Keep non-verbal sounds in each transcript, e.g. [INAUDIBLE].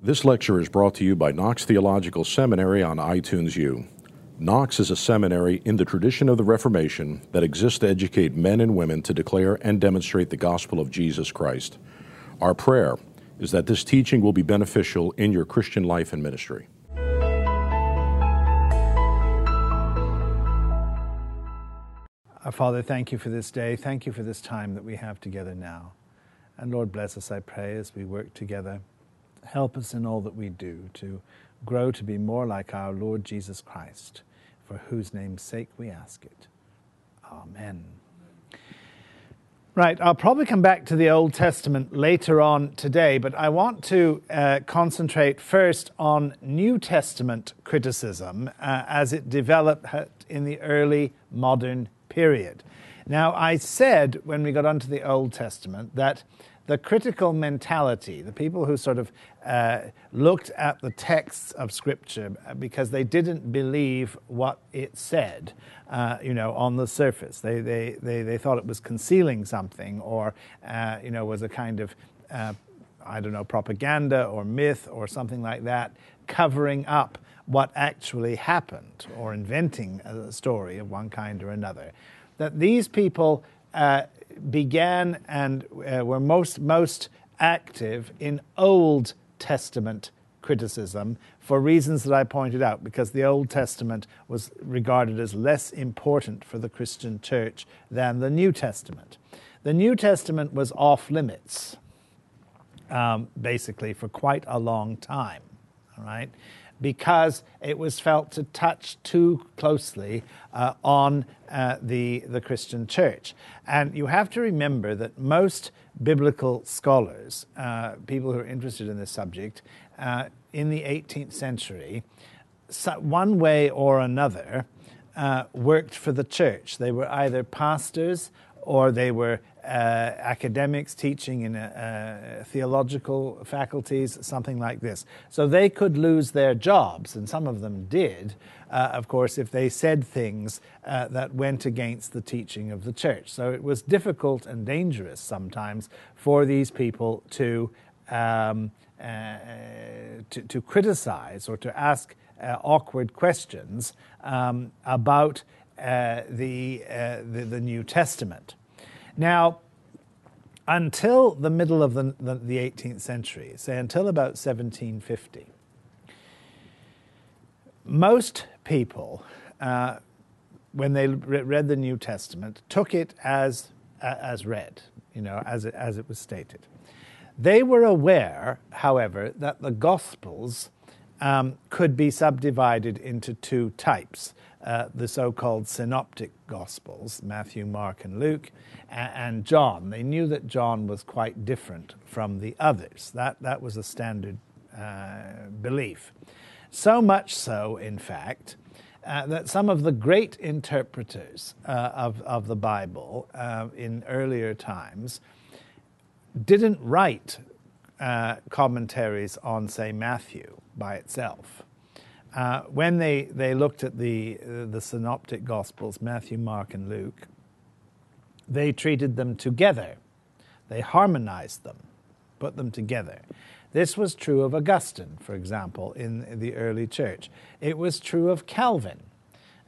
This lecture is brought to you by Knox Theological Seminary on iTunes U. Knox is a seminary in the tradition of the Reformation that exists to educate men and women to declare and demonstrate the gospel of Jesus Christ. Our prayer is that this teaching will be beneficial in your Christian life and ministry. Our Father, thank you for this day. Thank you for this time that we have together now. And Lord, bless us, I pray, as we work together. Help us in all that we do to grow to be more like our Lord Jesus Christ, for whose name's sake we ask it. Amen. Right, I'll probably come back to the Old Testament later on today, but I want to uh, concentrate first on New Testament criticism uh, as it developed in the early modern period. Now, I said when we got onto the Old Testament that the critical mentality, the people who sort of uh, looked at the texts of Scripture because they didn't believe what it said, uh, you know, on the surface. They, they, they, they thought it was concealing something or, uh, you know, was a kind of, uh, I don't know, propaganda or myth or something like that, covering up what actually happened or inventing a story of one kind or another. That these people uh, began and uh, were most, most active in Old Testament criticism for reasons that I pointed out, because the Old Testament was regarded as less important for the Christian church than the New Testament. The New Testament was off limits, um, basically, for quite a long time. All right? Because it was felt to touch too closely uh, on uh, the, the Christian church. And you have to remember that most biblical scholars, uh, people who are interested in this subject, uh, in the 18th century, one way or another, uh, worked for the church. They were either pastors or they were academics teaching in uh, theological faculties, something like this. So they could lose their jobs, and some of them did, uh, of course, if they said things uh, that went against the teaching of the church. So it was difficult and dangerous sometimes for these people to. Um, uh, to, to, criticize or to ask uh, awkward questions um, about uh, the, uh, the, the New Testament. Now, until the middle of the, the, the 18th century, say until about 1750, most people, uh, when they re- read the New Testament, took it as, uh, as read, you know, as it, as it was stated. They were aware, however, that the Gospels um, could be subdivided into two types uh, the so called synoptic Gospels, Matthew, Mark, and Luke, and, John. They knew that John was quite different from the others. That, that was a standard uh, belief. So much so, in fact, uh, that some of the great interpreters uh, of, of the Bible uh, in earlier times didn't write uh, commentaries on, say, Matthew by itself. Uh, when they, they looked at the, uh, the synoptic gospels, Matthew, Mark, and Luke, they treated them together. They harmonized them, put them together. This was true of Augustine, for example, in the early church. It was true of Calvin.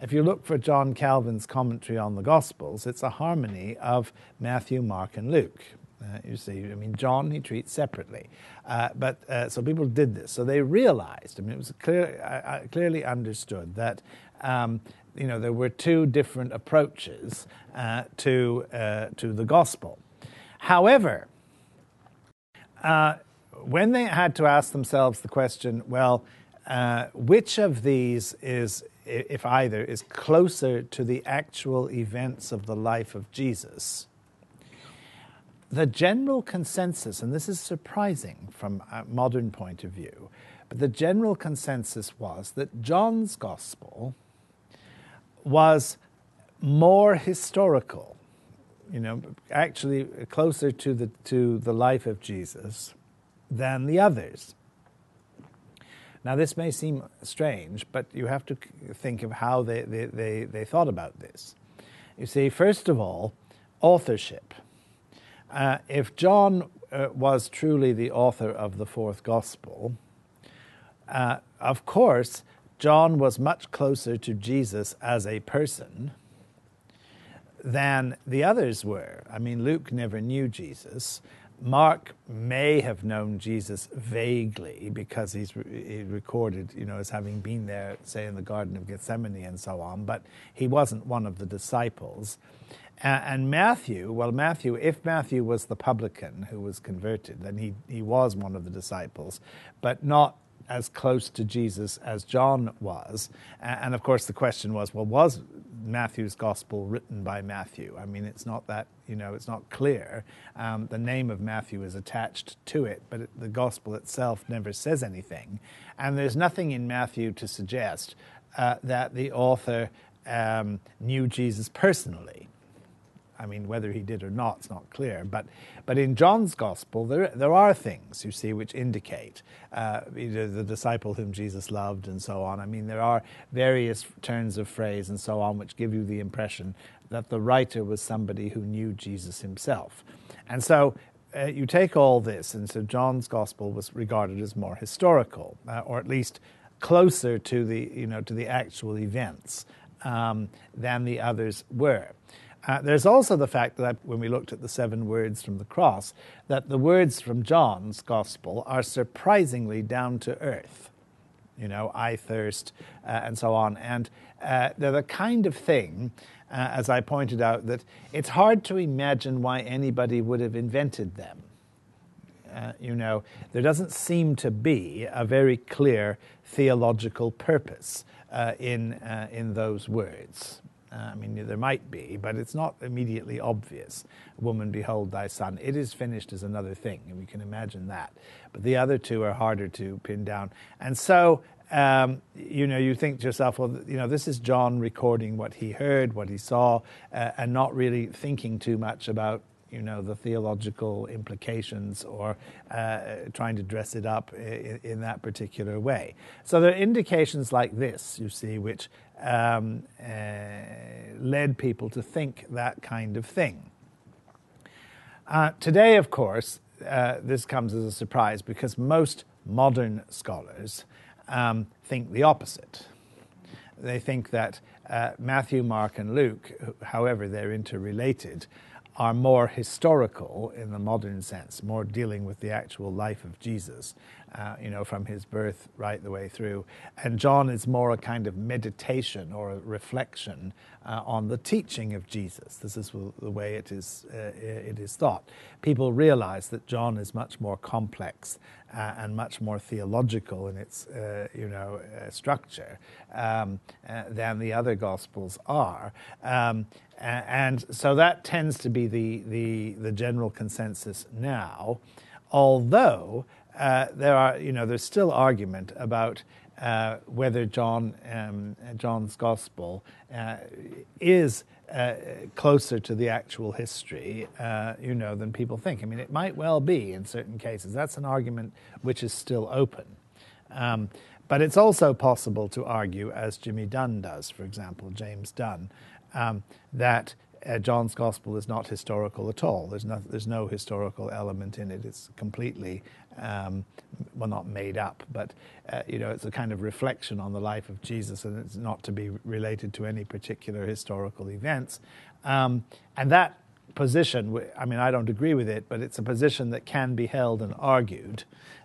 If you look for John Calvin's commentary on the Gospels, it's a harmony of Matthew, Mark, and Luke. Uh, you see, I mean, John he treats separately, uh, but uh, so people did this. So they realized. I mean, it was clear, uh, uh, clearly understood that um, you know there were two different approaches uh, to to the gospel. However, when they had to ask themselves the question, well, which of these is if either, is closer to the actual events of the life of Jesus, the general consensus, and this is surprising from a modern point of view, but the general consensus was that John's gospel was more historical, you know, actually closer to the, to the life of Jesus than the others. Now, this may seem strange, but you have to think of how they, they, they, they thought about this. You see, first of all, authorship. Uh, if John uh, was truly the author of the fourth gospel, Uh, of course, John was much closer to Jesus as a person than the others were. I mean, Luke never knew Jesus. Mark may have known Jesus vaguely because he's he recorded, you know, as having been there, say, in the Garden of Gethsemane and so on, but he wasn't one of the disciples. And Matthew, well, Matthew, if Matthew was the publican who was converted, then he, he was one of the disciples, but not as close to Jesus as John was. And of course, the question was, well, was Matthew's gospel written by Matthew? I mean, it's not that, you know, it's not clear. Um, the name of Matthew is attached to it, but the gospel itself never says anything. And there's nothing in Matthew to suggest uh, that the author um, knew Jesus personally. I mean, whether he did or not, it's not clear. But, but in John's gospel, there, there are things, you see, which indicate uh, the disciple whom Jesus loved and so on. I mean, there are various turns of phrase and so on which give you the impression that the writer was somebody who knew Jesus himself. And so uh, you take all this, and so John's gospel was regarded as more historical, uh, or at least closer to the, you know, to the actual events um, than the others were. Uh, there's also the fact that when we looked at the seven words from the cross, that the words from John's gospel are surprisingly down to earth. You know, I thirst, uh, and so on. And uh, they're the kind of thing, uh, as I pointed out, that it's hard to imagine why anybody would have invented them. Uh, you know, there doesn't seem to be a very clear theological purpose uh, in, in those words. Uh, I mean, there might be, but it's not immediately obvious. Woman, behold thy son. It is finished as another thing, and we can imagine that. But the other two are harder to pin down. And so, um, you know, you think to yourself, well, you know, this is John recording what he heard, what he saw, uh, and not really thinking too much about you know the theological implications or uh, trying to dress it up in, in, that particular way. So there are indications like this, you see, which um, uh, led people to think that kind of thing. Uh, today, of course, uh, this comes as a surprise because most modern scholars um, think the opposite. They think that uh, Matthew, Mark, and Luke, however they're interrelated, are more historical in the modern sense, more dealing with the actual life of Jesus, uh, you know, from his birth right the way through. And John is more a kind of meditation or a reflection uh, on the teaching of Jesus. This is the way it is, uh, it is thought. People realize that John is much more complex uh, and much more theological in its, uh, you know, uh, structure um, than the other Gospels are. Um, and so that tends to be the, the, the general consensus now, although uh, there are, you know, there's still argument about uh, whether John, um, John's Gospel uh, is uh, closer to the actual history, uh, you know, than people think. I mean, it might well be in certain cases. That's an argument which is still open. Um, but it's also possible to argue, as Jimmy Dunn does, for example, James Dunn, um, that uh, John's gospel is not historical at all. There's no, there's no historical element in it. It's completely, um, well, not made up, but uh, you know, it's a kind of reflection on the life of Jesus, and it's not to be related to any particular historical events. Um, and that position, I mean, I don't agree with it, but it's a position that can be held and argued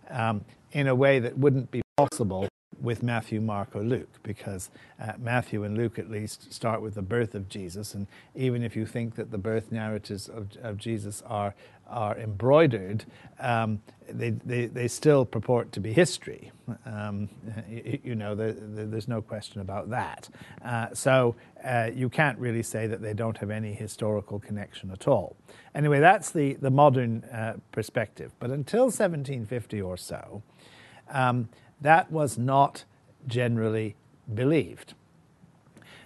um, in a way that wouldn't be possible with Matthew, Mark, or Luke, because uh, Matthew and Luke at least start with the birth of Jesus. And even if you think that the birth narratives of, of Jesus are, are embroidered, um, they, they, they, still purport to be history. Um, you, you, know, the, the, there's no question about that. Uh, so uh, you can't really say that they don't have any historical connection at all. Anyway, that's the, the modern uh, perspective. But until 1750 or so, um, that was not generally believed.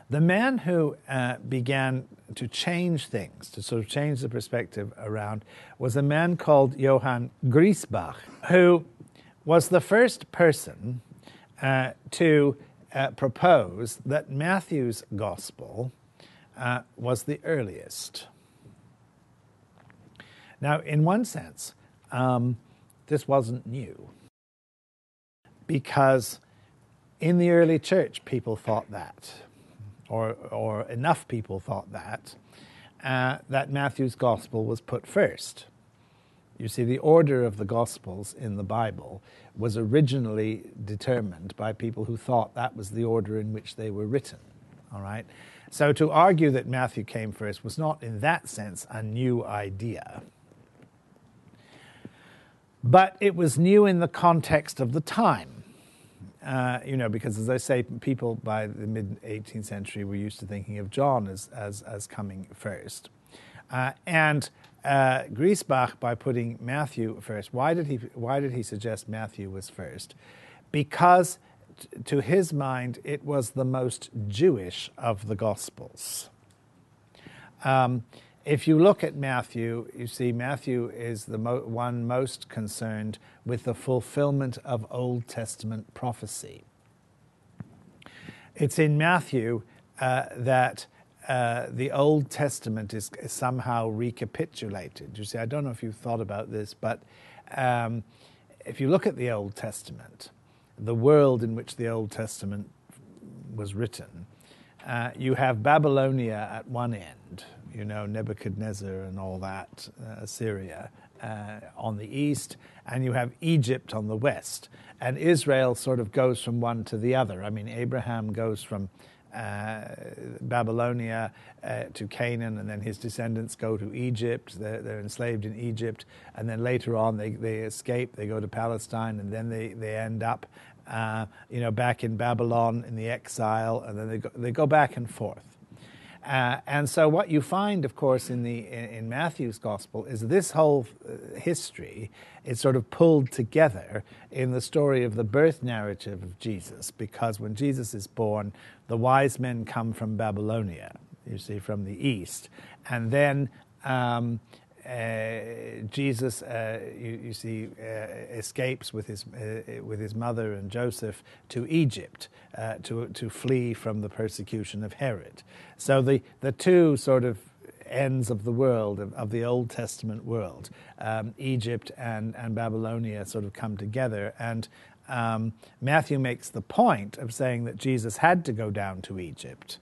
The man who uh, began to change things, to sort of change the perspective around, was a man called Johann Griesbach, who was the first person uh, to uh, propose that Matthew's gospel uh, was the earliest. Now, in one sense, um, this wasn't new because in the early church, people thought that, or, or enough people thought that, uh, that Matthew's gospel was put first. You see, the order of the Gospels in the Bible was originally determined by people who thought that was the order in which they were written. All right? So to argue that Matthew came first was not, in that sense, a new idea. But it was new in the context of the time. Uh, you know, because as I say, people by the mid 18th century were used to thinking of John as, as, as coming first. Uh, and uh, Griesbach, by putting Matthew first, why did, he, why did he suggest Matthew was first? Because to his mind, it was the most Jewish of the Gospels. Um, if you look at Matthew, you see Matthew is the mo- one most concerned with the fulfillment of Old Testament prophecy. It's in Matthew uh, that uh, the Old Testament is, somehow recapitulated. You see, I don't know if you've thought about this, but um, if you look at the Old Testament, the world in which the Old Testament was written, uh, you have Babylonia at one end, you know, Nebuchadnezzar and all that, uh, Assyria uh, on the east, and you have Egypt on the west. And Israel sort of goes from one to the other. I mean, Abraham goes from uh, Babylonia uh, to Canaan, and then his descendants go to Egypt. They're, they're, enslaved in Egypt, and then later on they, they escape. They go to Palestine, and then they, they end up, uh, you know, back in Babylon in the exile, and then they go, they go back and forth. Uh, and so, what you find, of course, in the in, Matthew's gospel is this whole uh, history is sort of pulled together in the story of the birth narrative of Jesus. Because when Jesus is born, the wise men come from Babylonia, you see, from the east, and then um, uh, Jesus, uh, you, you, see, uh, escapes with his, uh, with his mother and Joseph to Egypt uh, to, to flee from the persecution of Herod. So the, the two sort of ends of the world, of, of the Old Testament world, um, Egypt and, and Babylonia sort of come together. And um, Matthew makes the point of saying that Jesus had to go down to Egypt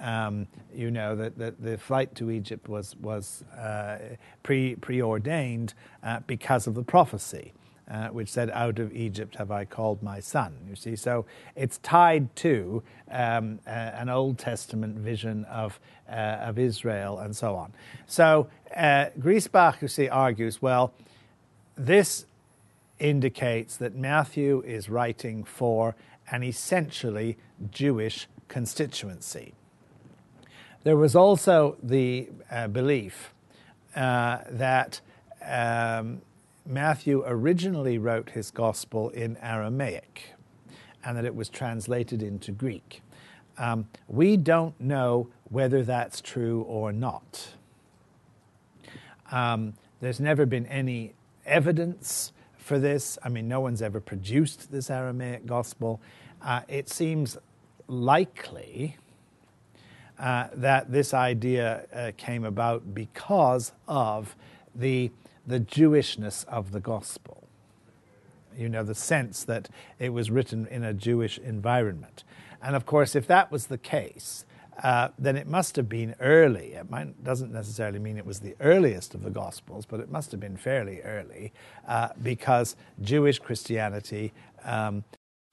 um, you know that, that the flight to Egypt was was uh, pre preordained uh, because of the prophecy, uh, which said, "Out of Egypt have I called my son." You see, so it's tied to um, an Old Testament vision of uh, of Israel and so on. So uh, Griesbach, you see, argues, well, this indicates that Matthew is writing for an essentially Jewish constituency. There was also the uh, belief uh, that um, Matthew originally wrote his gospel in Aramaic and that it was translated into Greek. Um, we don't know whether that's true or not. Um, there's never been any evidence for this. I mean, no one's ever produced this Aramaic gospel. Uh, it seems likely uh, that this idea uh, came about because of the, the Jewishness of the gospel. You know, the sense that it was written in a Jewish environment. And of course, if that was the case, uh, then it must have been early. It might, doesn't necessarily mean it was the earliest of the Gospels, but it must have been fairly early uh, because Jewish Christianity um,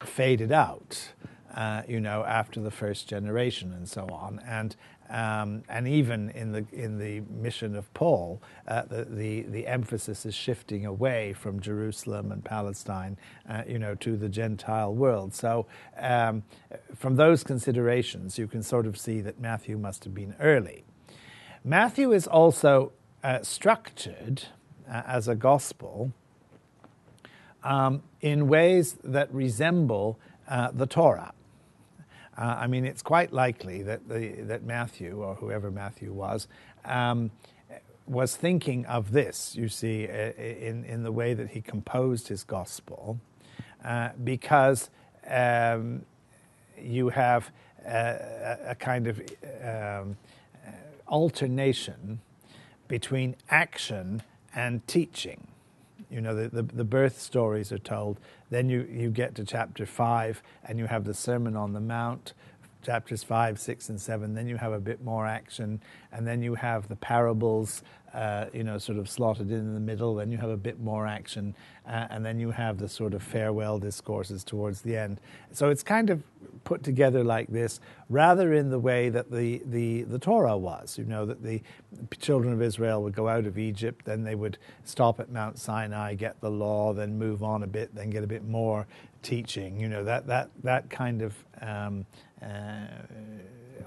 faded out uh, you know, after the first generation and so on. And um, and even in the in the mission of Paul, uh, the, the, the emphasis is shifting away from Jerusalem and Palestine, uh, you know, to the Gentile world. So, um, from those considerations, you can sort of see that Matthew must have been early. Matthew is also uh, structured uh, as a gospel um, in ways that resemble uh, the Torah. Uh, I mean, it's quite likely that, the, that Matthew, or whoever Matthew was, um, was thinking of this, you see, in, in the way that he composed his gospel, uh, because um, you have a, a kind of um, alternation between action and teaching. You know, the, the, the, birth stories are told. Then you, you get to chapter 5 and you have the Sermon on the Mount, chapters 5, 6, and 7. Then you have a bit more action. And then you have the parables, uh, you know, sort of slotted in, in the middle. Then you have a bit more action. Uh, and then you have the sort of farewell discourses towards the end. So it's kind of put together like this, rather in the way that the, the, the Torah was. You know, that the children of Israel would go out of Egypt, then they would stop at Mount Sinai, get the law, then move on a bit, then get a bit more teaching. You know, that, that, that kind of um,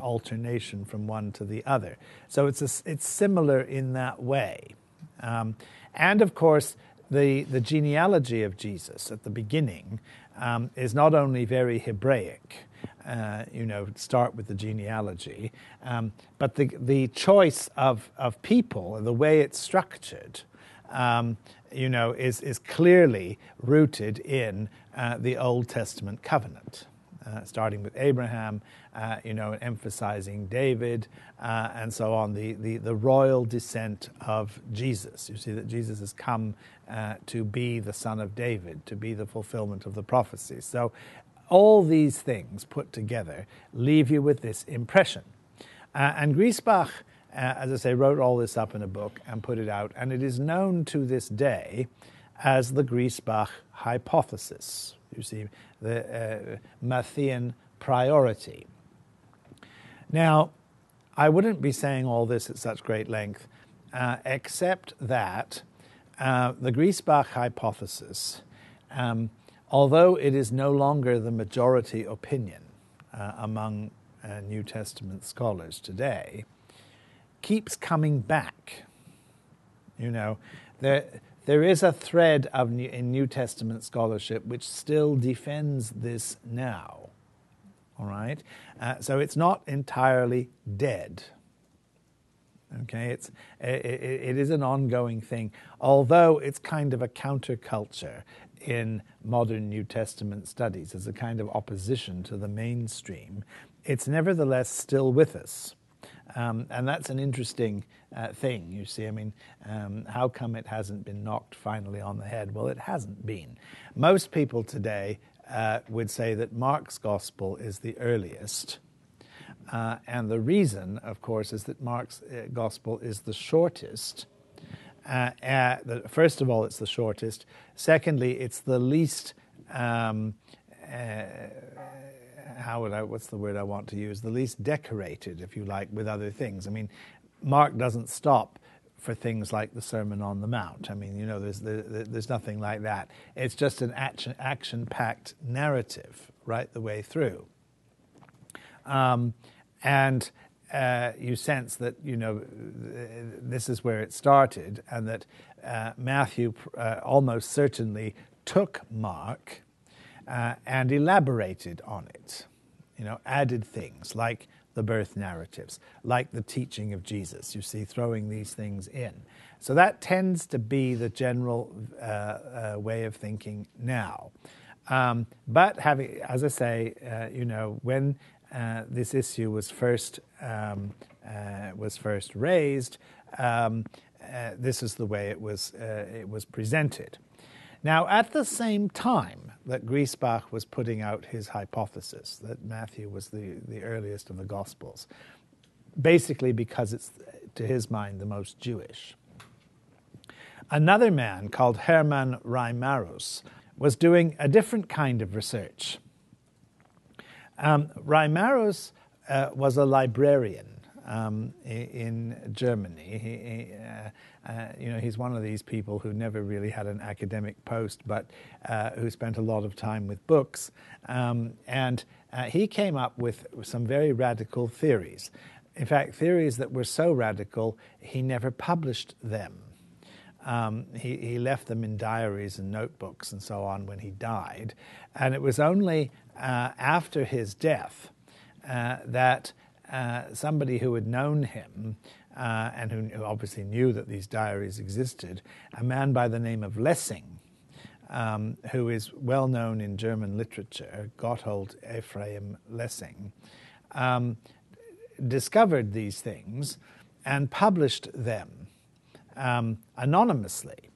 alternation from one to the other. So it's, a, it's similar in that way. Um, and of course, the, the genealogy of Jesus at the beginning um, is not only very Hebraic, uh, you know, start with the genealogy, um, but the, the choice of, of people, the way it's structured, um, you know, is, is clearly rooted in uh, the Old Testament covenant. Uh, starting with Abraham, uh, you know, emphasizing David, uh, and so on, the, the, the royal descent of Jesus. You see that Jesus has come uh, to be the son of David, to be the fulfillment of the prophecy. So, all these things put together leave you with this impression. Uh, and Griesbach, uh, as I say, wrote all this up in a book and put it out, and it is known to this day as the Griesbach hypothesis. You see, the uh, Matthean priority. Now, I wouldn't be saying all this at such great length, uh, except that uh, the Griesbach hypothesis, um, although it is no longer the majority opinion uh, among uh, New Testament scholars today, keeps coming back. You know, there, there is a thread of new, in New Testament scholarship which still defends this now. All right? Uh, so it's not entirely dead. Okay, it's, it, it is an ongoing thing, although it's kind of a counterculture in modern New Testament studies as a kind of opposition to the mainstream. It's nevertheless still with us. Um, and that's an interesting uh, thing, you see. I mean, um, how come it hasn't been knocked finally on the head? Well, it hasn't been. Most people today uh, would say that Mark's gospel is the earliest uh, and the reason, of course, is that Mark's uh, gospel is the shortest. Uh, uh, the, first of all, it's the shortest. Secondly, it's the least. Um, how would I? What's the word I want to use? The least decorated, if you like, with other things. I mean, Mark doesn't stop for things like the Sermon on the Mount. I mean, you know, there's there's nothing like that. It's just an action action packed narrative right the way through. Um, and uh, you sense that you know this is where it started, and that uh, Matthew uh, almost certainly took Mark uh, and elaborated on it. You know, added things like the birth narratives, like the teaching of Jesus. You see, throwing these things in. So that tends to be the general uh, uh, way of thinking now. Um, but having, as I say, you know, when uh, this issue was first um, uh, was first raised, um, uh, this is the way it was uh, it was presented. Now, at the same time that Griesbach was putting out his hypothesis that Matthew was the, the earliest of the Gospels, basically because it's, to his mind, the most Jewish. Another man called Hermann Reimarus was doing a different kind of research. Um, Reimarus uh, was a librarian um, in Germany. He, uh, uh, you know, he's one of these people who never really had an academic post, but uh, who spent a lot of time with books. Um, and uh, he came up with some very radical theories. In fact, theories that were so radical, he never published them. Um, he, he, left them in diaries and notebooks and so on when he died. And it was only uh, after his death uh, that uh, somebody who had known him uh, and who obviously knew that these diaries existed, a man by the name of Lessing, um, who is well known in German literature, Gotthold Ephraim Lessing, um, discovered these things and published them um, anonymously.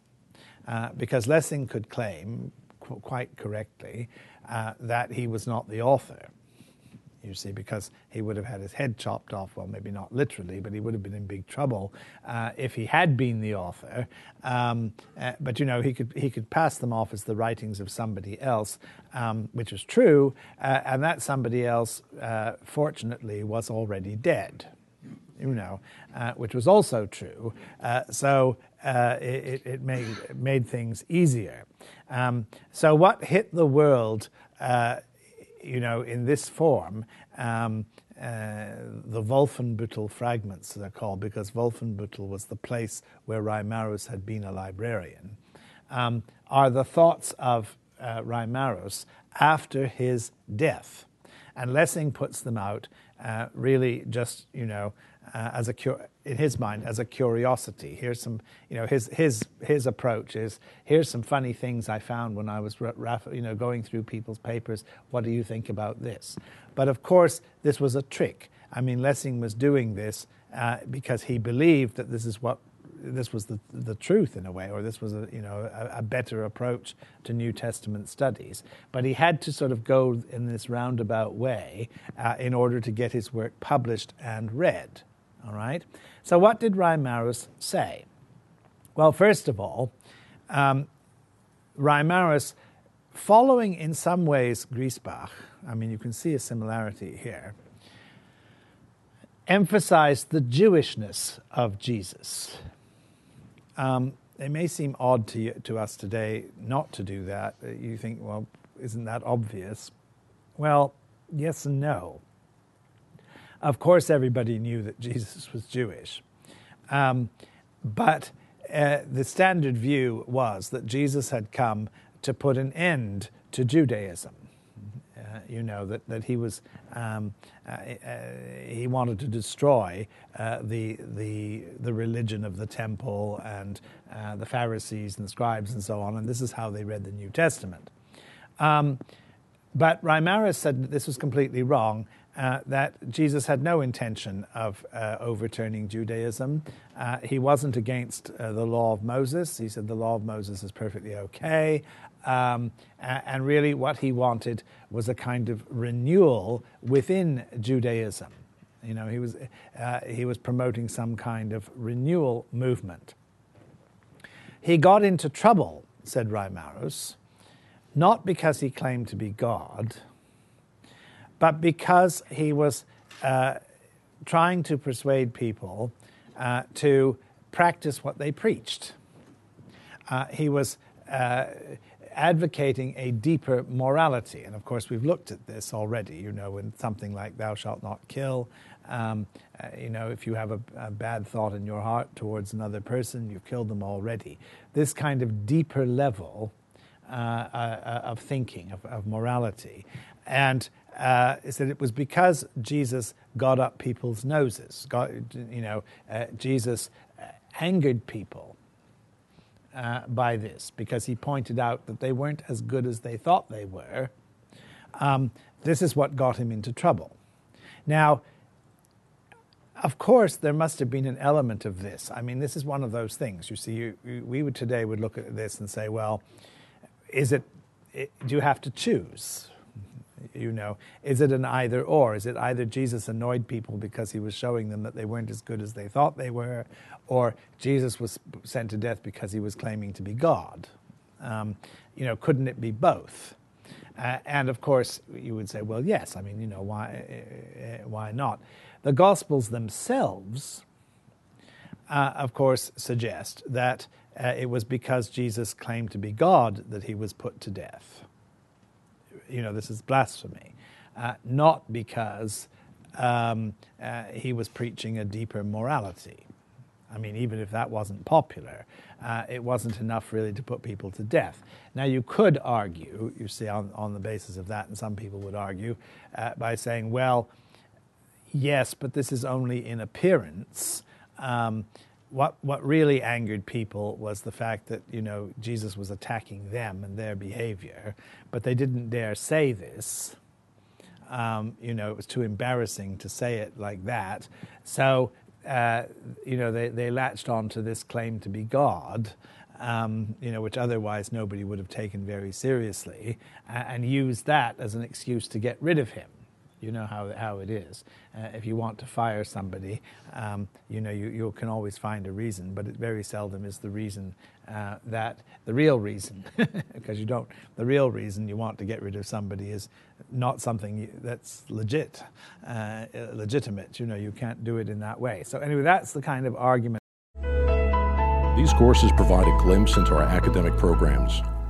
uh, because Lessing could claim, qu- quite correctly, uh, that he was not the author you see, because he would have had his head chopped off. Well, maybe not literally, but he would have been in big trouble uh, if he had been the author. Um, uh, but you know, he could he could pass them off as the writings of somebody else, um, which is true, uh, and that somebody else, uh, fortunately, was already dead. You know, uh, which was also true. Uh, so it, it, made made things easier. Um, so what hit the world? You know, in this form, um, uh, the Wolfenbüttel fragments, they're called, because Wolfenbüttel was the place where Reimarus had been a librarian, um, are the thoughts of uh, Reimarus after his death. And Lessing puts them out uh, really just, you know, uh, as a in his mind as a curiosity. Here's some, you know, his his his approach is here's some funny things I found when I was, you know, going through people's papers. What do you think about this? But of course, this was a trick. I mean, Lessing was doing this uh, because he believed that this is what this was the, the truth in a way, or this was a, you know, a, a, better approach to New Testament studies. But he had to sort of go in this roundabout way uh, in order to get his work published and read. All right? So, what did Reimarus say? Well, first of all, um, Reimarus, following in some ways Griesbach, I mean, you can see a similarity here, emphasized the Jewishness of Jesus. Um, it may seem odd to, you, to us today not to do that. You think, well, isn't that obvious? Well, yes and no. Of course, everybody knew that Jesus was Jewish. Um, but uh, the standard view was that Jesus had come to put an end to Judaism. Uh, you know that that he was um, uh, uh he wanted to destroy uh, the the the religion of the temple and uh, the Pharisees and the scribes and so on, and this is how they read the New Testament. Um, but Reimarus said that this was completely wrong, uh, that Jesus had no intention of uh, overturning Judaism. Uh, he wasn't against uh, the law of Moses. He said the law of Moses is perfectly okay. Um, and really, what he wanted was a kind of renewal within Judaism. You know, he was, uh, he was promoting some kind of renewal movement. He got into trouble, said Reimarus, not because he claimed to be God but because he was uh, trying to persuade people uh, to practice what they preached. Uh, he was uh, advocating a deeper morality. And of course, we've looked at this already, you know, in something like thou shalt not kill. Um, uh, you know, if you have a, a, bad thought in your heart towards another person, you've killed them already. This kind of deeper level uh, uh, of thinking, of, of morality. And uh, is that it was because Jesus got up people's noses. Got, you know, uh, Jesus uh, angered people uh, by this because he pointed out that they weren't as good as they thought they were. Um, this is what got him into trouble. Now, of course, there must have been an element of this. I mean, this is one of those things. You see, you, we would today would look at this and say, well, is it, it do you have to choose? You know, is it an either or? Is it either Jesus annoyed people because he was showing them that they weren't as good as they thought they were, or Jesus was sent to death because he was claiming to be God? Um, you know, couldn't it be both? Uh, and of course, you would say, well, yes. I mean, you know, why, uh, why not? The Gospels themselves, uh, of course, suggest that uh, it was because Jesus claimed to be God that he was put to death you know, this is blasphemy, uh, not because um, uh, he was preaching a deeper morality. I mean, even if that wasn't popular, uh, it wasn't enough really to put people to death. Now, you could argue, you see, on, on the basis of that, and some people would argue, uh, by saying, well, yes, but this is only in appearance. Um, what what really angered people was the fact that you know Jesus was attacking them and their behavior, but they didn't dare say this. Um, you know, it was too embarrassing to say it like that. So, uh, you know, they, they latched on to this claim to be God, um, you know, which otherwise nobody would have taken very seriously, and used that as an excuse to get rid of him. You know how, how it is. Uh, if you want to fire somebody, um, you know, you, you can always find a reason, but it very seldom is the reason uh, that, the real reason, [LAUGHS] because you don't, the real reason you want to get rid of somebody is not something that's legit, uh, legitimate. You know, you can't do it in that way. So anyway, that's the kind of argument. These courses provide a glimpse into our academic programs.